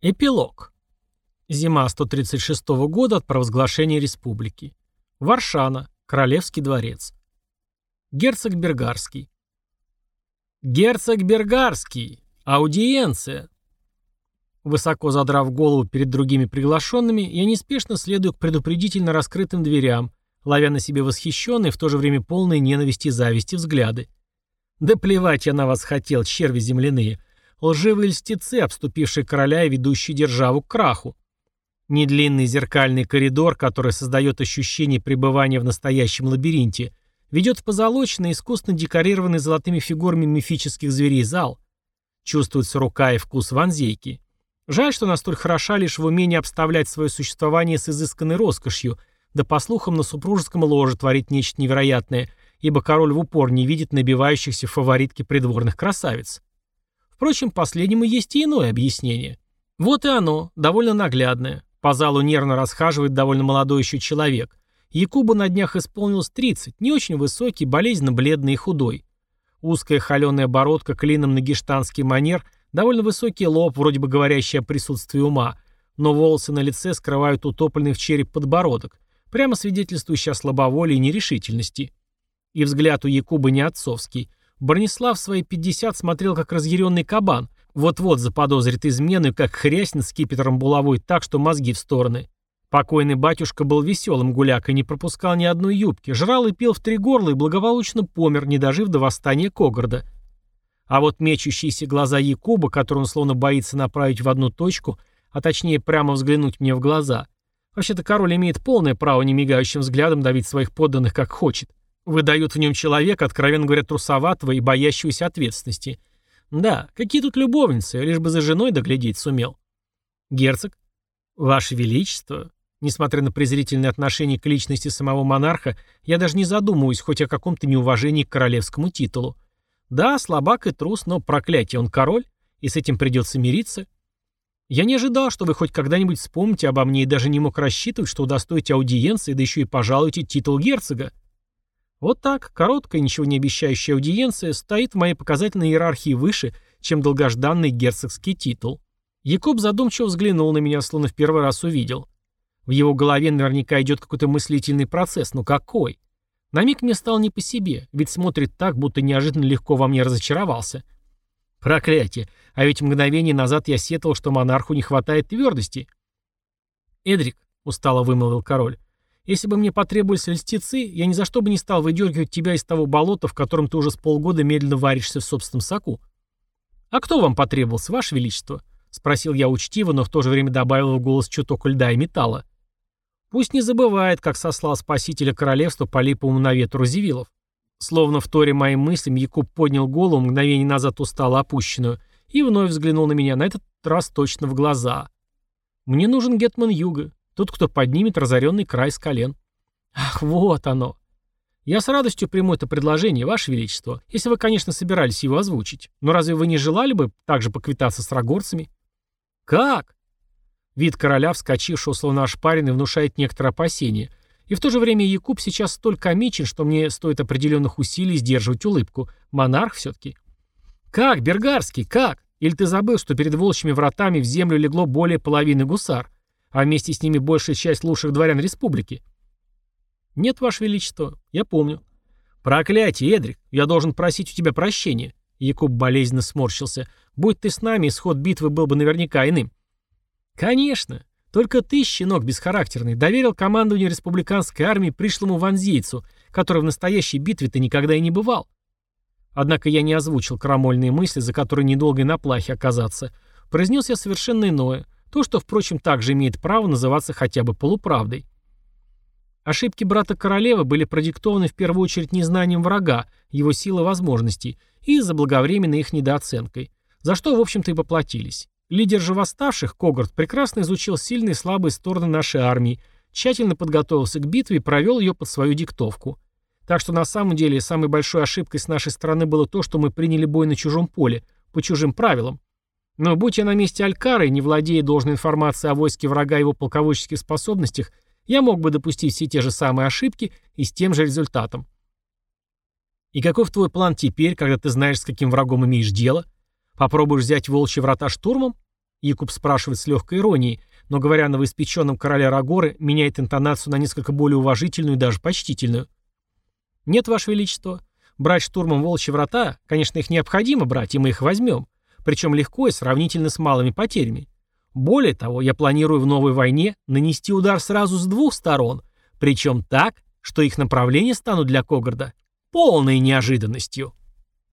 Эпилог. Зима 136 года от провозглашения республики. Варшана. Королевский дворец. Герцог Бергарский. Герцог Бергарский. Аудиенция. Высоко задрав голову перед другими приглашенными, я неспешно следую к предупредительно раскрытым дверям, ловя на себе восхищенные, в то же время полные ненависти и зависти взгляды. Да плевать я на вас хотел, черви земляные лживые льстецы, обступившие короля и ведущие державу к краху. Недлинный зеркальный коридор, который создает ощущение пребывания в настоящем лабиринте, ведет в позолоченный, искусно декорированный золотыми фигурами мифических зверей зал. Чувствуется рука и вкус ванзейки. Жаль, что настоль хороша лишь в умении обставлять свое существование с изысканной роскошью, да по слухам на супружеском ложе творит нечто невероятное, ибо король в упор не видит набивающихся фаворитки придворных красавиц. Впрочем, последнему есть и иное объяснение. Вот и оно, довольно наглядное. По залу нервно расхаживает довольно молодой еще человек. Якубу на днях исполнилось 30, не очень высокий, болезненно бледный и худой. Узкая холеная бородка клином на гештанский манер, довольно высокий лоб, вроде бы говорящий о присутствии ума, но волосы на лице скрывают утопленный в череп подбородок, прямо свидетельствующий о слабоволии и нерешительности. И взгляд у Якуба не отцовский, Бронислав свои 50 смотрел как разъяренный кабан, вот-вот заподозрит измену и как хрясь над скипетром булавой так, что мозги в стороны. Покойный батюшка был веселым гулякой, не пропускал ни одной юбки, жрал и пил в три горла и благополучно помер, не дожив до восстания Когорда. А вот мечущиеся глаза Якуба, которые он словно боится направить в одну точку, а точнее прямо взглянуть мне в глаза. Вообще-то король имеет полное право немигающим взглядом давить своих подданных как хочет. Выдают в нем человека, откровенно говоря, трусоватого и боящегося ответственности. Да, какие тут любовницы, лишь бы за женой доглядеть сумел. Герцог? Ваше Величество? Несмотря на презрительное отношение к личности самого монарха, я даже не задумываюсь хоть о каком-то неуважении к королевскому титулу. Да, слабак и трус, но проклятие, он король, и с этим придется мириться. Я не ожидал, что вы хоть когда-нибудь вспомните обо мне и даже не мог рассчитывать, что удостоите аудиенции, да еще и пожалуете титул герцога. Вот так, короткая, ничего не обещающая аудиенция стоит в моей показательной иерархии выше, чем долгожданный герцогский титул. Якуб задумчиво взглянул на меня, словно в первый раз увидел. В его голове наверняка идет какой-то мыслительный процесс, но какой? На миг мне стало не по себе, ведь смотрит так, будто неожиданно легко во мне разочаровался. Проклятие, а ведь мгновение назад я сетовал, что монарху не хватает твердости. «Эдрик», — устало вымолвил король, если бы мне потребовались льстецы, я ни за что бы не стал выдергивать тебя из того болота, в котором ты уже с полгода медленно варишься в собственном соку. А кто вам потребовался, ваше величество? Спросил я учтиво, но в то же время добавил в голос чуток льда и металла. Пусть не забывает, как сослал спасителя королевства по липовому навету Розевилов. Словно в торе моим мыслям, Якуб поднял голову, мгновение назад устало опущенную, и вновь взглянул на меня, на этот раз точно в глаза. «Мне нужен Гетман Юга. Тот, кто поднимет разоренный край с колен. Ах, вот оно. Я с радостью приму это предложение, Ваше Величество, если вы, конечно, собирались его озвучить. Но разве вы не желали бы также поквитаться с рогорцами? Как? Вид короля, вскочившего словно ошпаренный, внушает некоторое опасение. И в то же время Якуб сейчас столь комичен, что мне стоит определенных усилий сдерживать улыбку. Монарх все-таки. Как, Бергарский, как? Или ты забыл, что перед волчьими вратами в землю легло более половины гусар? А вместе с ними большая часть лучших дворян республики. Нет, Ваше Величество, я помню. Проклятие, Эдрик, я должен просить у тебя прощения. Якуб болезненно сморщился. Будь ты с нами, исход битвы был бы наверняка иным. Конечно. Только ты, щенок бесхарактерный, доверил командованию республиканской армии пришлому ванзийцу, который в настоящей битве-то никогда и не бывал. Однако я не озвучил крамольные мысли, за которые недолго и на плахе оказаться. Произнес я совершенно иное — то, что, впрочем, также имеет право называться хотя бы полуправдой. Ошибки брата королевы были продиктованы в первую очередь незнанием врага, его силы возможностей, и заблаговременной их недооценкой, за что, в общем-то, и поплатились. Лидер же восставших, Когарт, прекрасно изучил сильные и слабые стороны нашей армии, тщательно подготовился к битве и провел ее под свою диктовку. Так что на самом деле самой большой ошибкой с нашей стороны было то, что мы приняли бой на чужом поле, по чужим правилам, но будь я на месте Алькара и не владея должной информацией о войске врага и его полководческих способностях, я мог бы допустить все те же самые ошибки и с тем же результатом. И каков твой план теперь, когда ты знаешь, с каким врагом имеешь дело? Попробуешь взять волчьи врата штурмом? Якуб спрашивает с легкой иронией, но, говоря новоиспеченном короле Рагоры, меняет интонацию на несколько более уважительную и даже почтительную. «Нет, Ваше Величество. Брать штурмом волчьи врата, конечно, их необходимо брать, и мы их возьмем. Причем легко и сравнительно с малыми потерями. Более того, я планирую в новой войне нанести удар сразу с двух сторон, причем так, что их направления станут для Когорда полной неожиданностью».